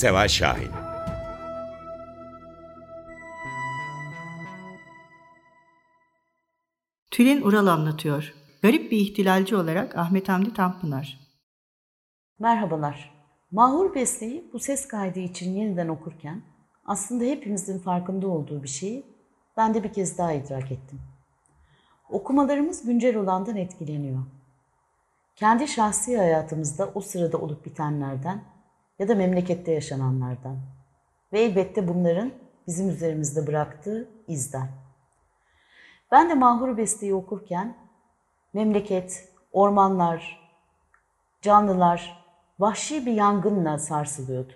Seval Şahin Tülin Ural anlatıyor. Garip bir ihtilalci olarak Ahmet Hamdi Tanpınar. Merhabalar. Mahur Besle'yi bu ses kaydı için yeniden okurken aslında hepimizin farkında olduğu bir şeyi ben de bir kez daha idrak ettim. Okumalarımız güncel olandan etkileniyor. Kendi şahsi hayatımızda o sırada olup bitenlerden ya da memlekette yaşananlardan ve elbette bunların bizim üzerimizde bıraktığı izden. Ben de Mahur Beste'yi okurken memleket, ormanlar, canlılar vahşi bir yangınla sarsılıyordu.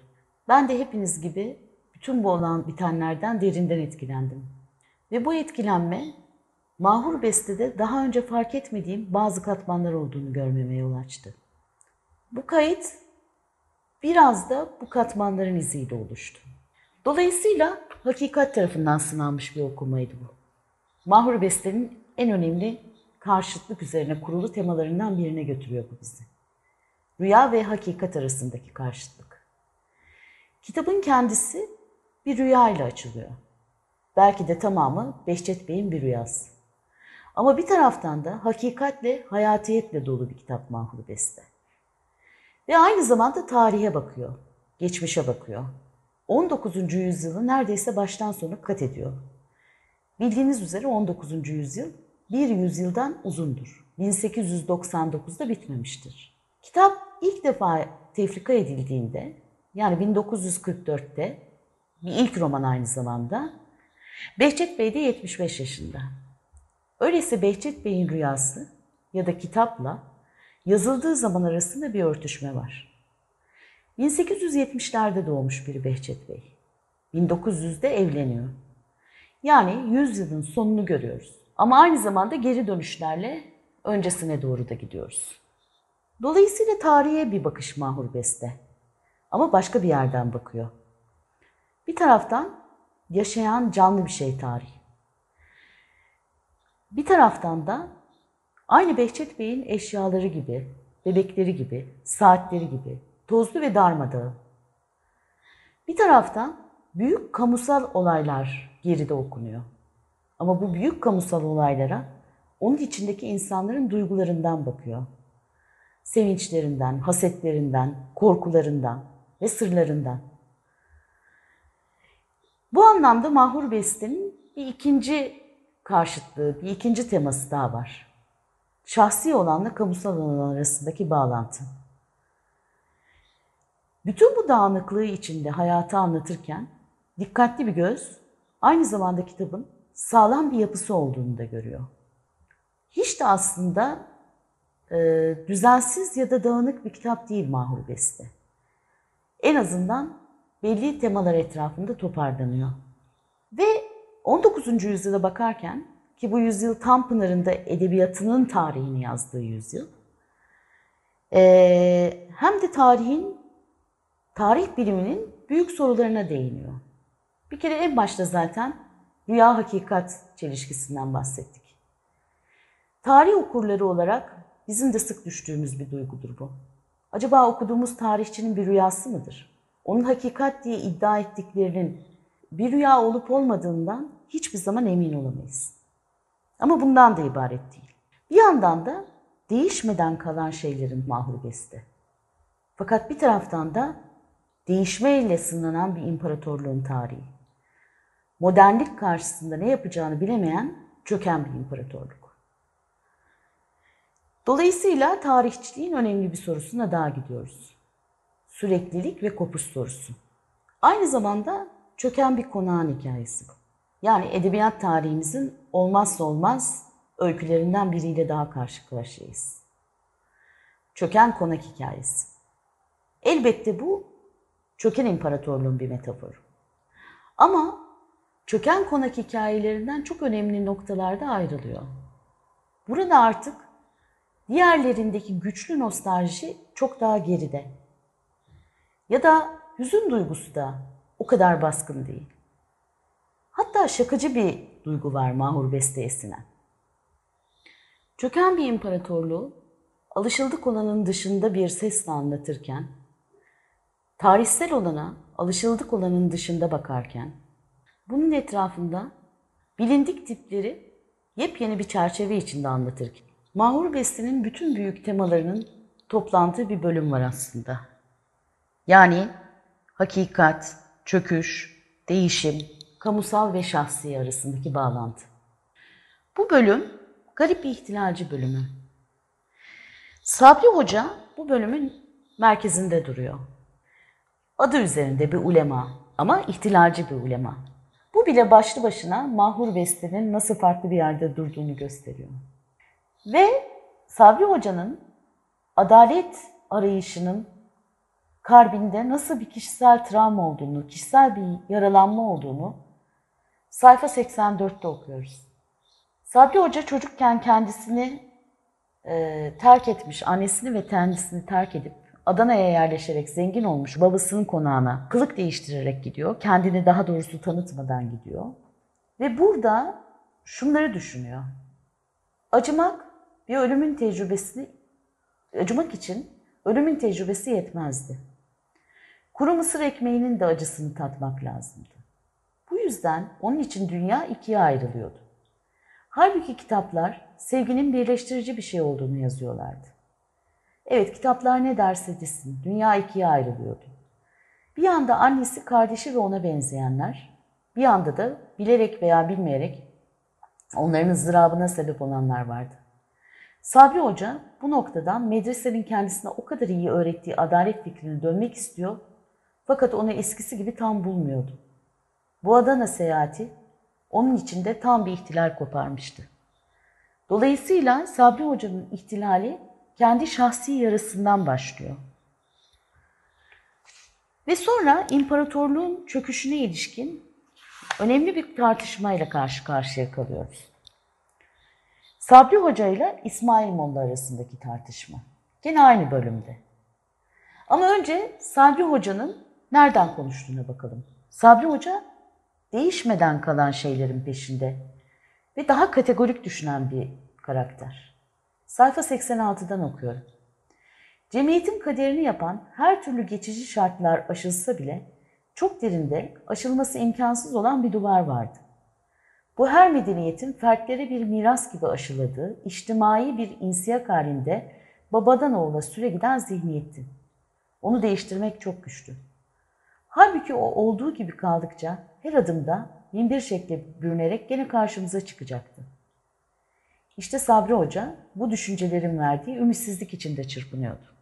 Ben de hepiniz gibi bütün bu olan bitenlerden derinden etkilendim. Ve bu etkilenme Mahur Beste'de daha önce fark etmediğim bazı katmanlar olduğunu görmeme yol açtı. Bu kayıt biraz da bu katmanların iziyle oluştu. Dolayısıyla hakikat tarafından sınanmış bir okumaydı bu. Mahur Beste'nin en önemli karşıtlık üzerine kurulu temalarından birine götürüyor bu bizi. Rüya ve hakikat arasındaki karşıtlık. Kitabın kendisi bir rüya ile açılıyor. Belki de tamamı Behçet Bey'in bir rüyası. Ama bir taraftan da hakikatle, hayatiyetle dolu bir kitap Mahur Beste. Ve aynı zamanda tarihe bakıyor, geçmişe bakıyor. 19. yüzyılı neredeyse baştan sona kat ediyor. Bildiğiniz üzere 19. yüzyıl bir yüzyıldan uzundur. 1899'da bitmemiştir. Kitap ilk defa tefrika edildiğinde yani 1944'te bir ilk roman aynı zamanda Behçet Bey de 75 yaşında. Öyleyse Behçet Bey'in rüyası ya da kitapla yazıldığı zaman arasında bir örtüşme var. 1870'lerde doğmuş bir Behçet Bey. 1900'de evleniyor. Yani 100 yılın sonunu görüyoruz. Ama aynı zamanda geri dönüşlerle öncesine doğru da gidiyoruz. Dolayısıyla tarihe bir bakış Mahur Beste. Ama başka bir yerden bakıyor. Bir taraftan yaşayan canlı bir şey tarih. Bir taraftan da aynı Behçet Bey'in eşyaları gibi, bebekleri gibi, saatleri gibi, tozlu ve darmadağın. Bir taraftan büyük kamusal olaylar geride okunuyor. Ama bu büyük kamusal olaylara onun içindeki insanların duygularından bakıyor. Sevinçlerinden, hasetlerinden, korkularından ve sırlarından. Bu anlamda Mahur Beste'nin bir ikinci karşıtlığı, bir ikinci teması daha var. Şahsi olanla kamusal olan arasındaki bağlantı. Bütün bu dağınıklığı içinde hayatı anlatırken dikkatli bir göz aynı zamanda kitabın sağlam bir yapısı olduğunu da görüyor. Hiç de aslında e, düzensiz ya da dağınık bir kitap değil Mahur Beste. En azından belli temalar etrafında toparlanıyor. Ve 19. yüzyıla bakarken ki bu yüzyıl Tanpınar'ın da edebiyatının tarihini yazdığı yüzyıl, e, hem de tarihin, tarih biliminin büyük sorularına değiniyor. Bir kere en başta zaten rüya hakikat çelişkisinden bahsettik. Tarih okurları olarak bizim de sık düştüğümüz bir duygudur bu. Acaba okuduğumuz tarihçinin bir rüyası mıdır? onun hakikat diye iddia ettiklerinin bir rüya olup olmadığından hiçbir zaman emin olamayız. Ama bundan da ibaret değil. Bir yandan da değişmeden kalan şeylerin mahru beste. Fakat bir taraftan da değişmeyle sınlanan bir imparatorluğun tarihi. Modernlik karşısında ne yapacağını bilemeyen çöken bir imparatorluk. Dolayısıyla tarihçiliğin önemli bir sorusuna daha gidiyoruz. Süreklilik ve kopuş sorusu. Aynı zamanda çöken bir konağın hikayesi bu. Yani edebiyat tarihimizin olmazsa olmaz öykülerinden biriyle daha karşı karşıyayız. Çöken konak hikayesi. Elbette bu çöken imparatorluğun bir metaforu. Ama çöken konak hikayelerinden çok önemli noktalarda ayrılıyor. Burada artık diğerlerindeki güçlü nostalji çok daha geride. Ya da hüzün duygusu da o kadar baskın değil. Hatta şakacı bir duygu var Mahur Beste esinen. Çöken bir imparatorluğu alışıldık olanın dışında bir sesle anlatırken, tarihsel olana alışıldık olanın dışında bakarken, bunun etrafında bilindik tipleri yepyeni bir çerçeve içinde anlatırken, Mahur Beste'nin bütün büyük temalarının toplandığı bir bölüm var aslında. Yani hakikat, çöküş, değişim, kamusal ve şahsi arasındaki bağlantı. Bu bölüm garip bir ihtilalci bölümü. Sabri Hoca bu bölümün merkezinde duruyor. Adı üzerinde bir ulema ama ihtilalci bir ulema. Bu bile başlı başına Mahur Beste'nin nasıl farklı bir yerde durduğunu gösteriyor. Ve Sabri Hoca'nın adalet arayışının karbinde nasıl bir kişisel travma olduğunu, kişisel bir yaralanma olduğunu sayfa 84'te okuyoruz. Sabri Hoca çocukken kendisini e, terk etmiş, annesini ve kendisini terk edip Adana'ya yerleşerek zengin olmuş babasının konağına kılık değiştirerek gidiyor. Kendini daha doğrusu tanıtmadan gidiyor. Ve burada şunları düşünüyor. Acımak bir ölümün tecrübesini, acımak için ölümün tecrübesi yetmezdi. Kuru mısır ekmeğinin de acısını tatmak lazımdı. Bu yüzden onun için dünya ikiye ayrılıyordu. Halbuki kitaplar sevginin birleştirici bir şey olduğunu yazıyorlardı. Evet kitaplar ne derse desin dünya ikiye ayrılıyordu. Bir yanda annesi, kardeşi ve ona benzeyenler, bir yanda da bilerek veya bilmeyerek onların ızdırabına sebep olanlar vardı. Sabri Hoca bu noktadan medresenin kendisine o kadar iyi öğrettiği adalet fikrini dönmek istiyor fakat onu eskisi gibi tam bulmuyordu. Bu Adana seyahati onun içinde tam bir ihtilal koparmıştı. Dolayısıyla Sabri Hoca'nın ihtilali kendi şahsi yarısından başlıyor. Ve sonra imparatorluğun çöküşüne ilişkin önemli bir tartışmayla karşı karşıya kalıyoruz. Sabri Hoca ile İsmail Molla arasındaki tartışma. Gene aynı bölümde. Ama önce Sabri Hoca'nın nereden konuştuğuna bakalım. Sabri Hoca değişmeden kalan şeylerin peşinde ve daha kategorik düşünen bir karakter. Sayfa 86'dan okuyorum. Cemiyetin kaderini yapan her türlü geçici şartlar aşılsa bile çok derinde aşılması imkansız olan bir duvar vardı. Bu her medeniyetin fertlere bir miras gibi aşıladığı, içtimai bir insiyak halinde babadan oğula süre giden zihniyetti. Onu değiştirmek çok güçtü. Halbuki o olduğu gibi kaldıkça her adımda bin bir şekle bürünerek gene karşımıza çıkacaktı. İşte Sabri Hoca bu düşüncelerin verdiği ümitsizlik içinde çırpınıyordu.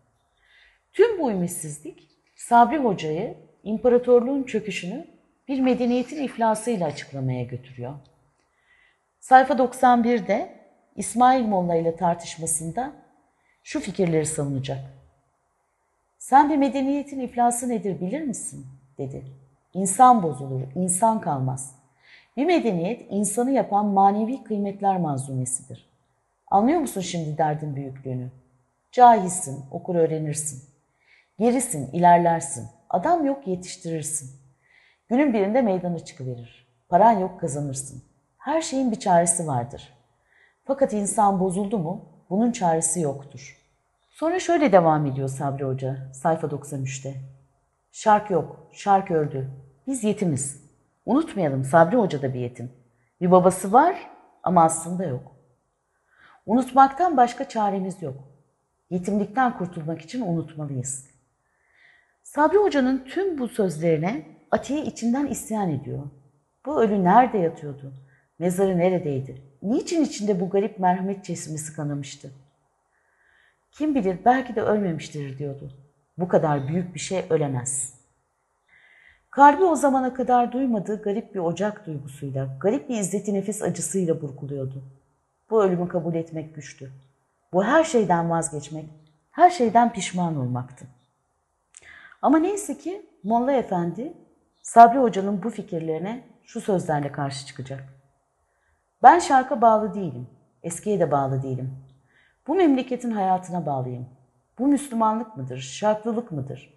Tüm bu ümitsizlik Sabri Hoca'yı imparatorluğun çöküşünü bir medeniyetin iflasıyla açıklamaya götürüyor. Sayfa 91'de İsmail Molla ile tartışmasında şu fikirleri savunacak. Sen bir medeniyetin iflası nedir bilir misin? Dedi. İnsan bozulur, insan kalmaz. Bir medeniyet insanı yapan manevi kıymetler manzumesidir. Anlıyor musun şimdi derdin büyüklüğünü? Cahilsin, okur öğrenirsin. Gerisin, ilerlersin. Adam yok yetiştirirsin. Günün birinde meydana çıkıverir. Paran yok kazanırsın. Her şeyin bir çaresi vardır. Fakat insan bozuldu mu bunun çaresi yoktur. Sonra şöyle devam ediyor Sabri Hoca sayfa 93'te. Şark yok, şark öldü. Biz yetimiz. Unutmayalım Sabri Hoca da bir yetim. Bir babası var ama aslında yok. Unutmaktan başka çaremiz yok. Yetimlikten kurtulmak için unutmalıyız. Sabri Hoca'nın tüm bu sözlerine Atiye içinden isyan ediyor. Bu ölü nerede yatıyordu? Mezarı neredeydi? Niçin içinde bu garip merhamet çeşmesi kanamıştı? Kim bilir belki de ölmemiştir diyordu. Bu kadar büyük bir şey ölemez. Kalbi o zamana kadar duymadığı garip bir ocak duygusuyla, garip bir izzeti nefis acısıyla burkuluyordu. Bu ölümü kabul etmek güçtü. Bu her şeyden vazgeçmek, her şeyden pişman olmaktı. Ama neyse ki Molla Efendi, Sabri Hoca'nın bu fikirlerine şu sözlerle karşı çıkacak. Ben şarka bağlı değilim, eskiye de bağlı değilim. Bu memleketin hayatına bağlıyım. Bu Müslümanlık mıdır, şarklılık mıdır,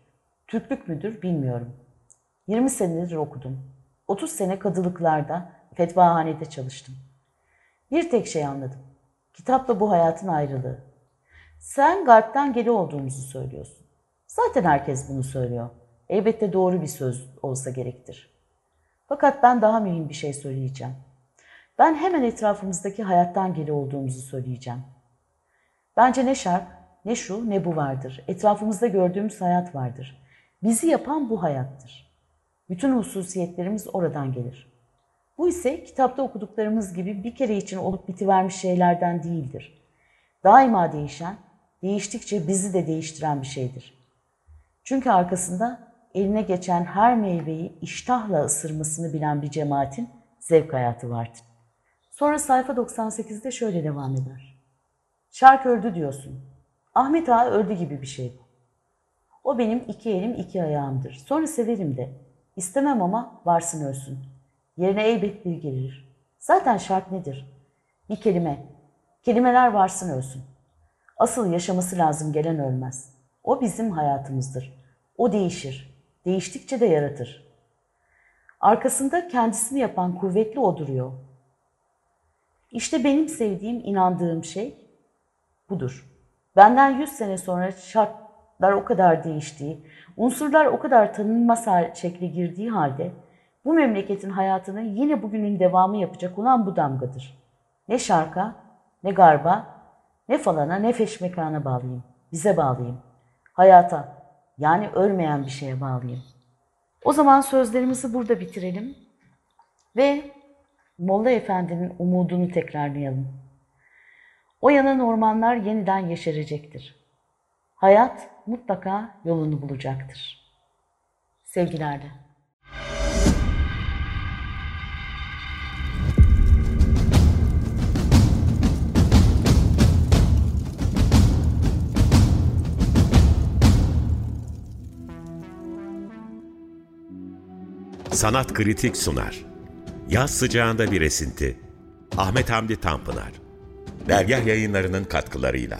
Türklük müdür bilmiyorum. 20 senedir okudum. 30 sene kadılıklarda, fetvahanede çalıştım. Bir tek şey anladım. Kitapla bu hayatın ayrılığı. Sen garptan geri olduğumuzu söylüyorsun. Zaten herkes bunu söylüyor. Elbette doğru bir söz olsa gerektir. Fakat ben daha mühim bir şey söyleyeceğim. Ben hemen etrafımızdaki hayattan geri olduğumuzu söyleyeceğim. Bence ne şark, ne şu, ne bu vardır. Etrafımızda gördüğümüz hayat vardır. Bizi yapan bu hayattır. Bütün hususiyetlerimiz oradan gelir. Bu ise kitapta okuduklarımız gibi bir kere için olup bitivermiş şeylerden değildir. Daima değişen, değiştikçe bizi de değiştiren bir şeydir. Çünkü arkasında eline geçen her meyveyi iştahla ısırmasını bilen bir cemaatin zevk hayatı vardır. Sonra sayfa 98'de şöyle devam eder. Şark öldü diyorsun. Ahmet Ağa öldü gibi bir şey. O benim iki elim iki ayağımdır. Sonra severim de. İstemem ama varsın ölsün. Yerine elbet bir gelir. Zaten şark nedir? Bir kelime. Kelimeler varsın ölsün. Asıl yaşaması lazım gelen ölmez. O bizim hayatımızdır. O değişir. Değiştikçe de yaratır. Arkasında kendisini yapan kuvvetli o duruyor. İşte benim sevdiğim, inandığım şey budur. Benden yüz sene sonra şartlar o kadar değiştiği, unsurlar o kadar tanınmaz şekle girdiği halde bu memleketin hayatını yine bugünün devamı yapacak olan bu damgadır. Ne şarka, ne garba, ne falana, ne feşmekana bağlıyım. Bize bağlıyım. Hayata, yani ölmeyen bir şeye bağlıyım. O zaman sözlerimizi burada bitirelim ve Molla Efendi'nin umudunu tekrarlayalım. O yanan ormanlar yeniden yeşerecektir. Hayat mutlaka yolunu bulacaktır. Sevgilerle. Sanat Kritik sunar. Yaz sıcağında bir esinti. Ahmet Hamdi Tanpınar. Dergah yayınlarının katkılarıyla.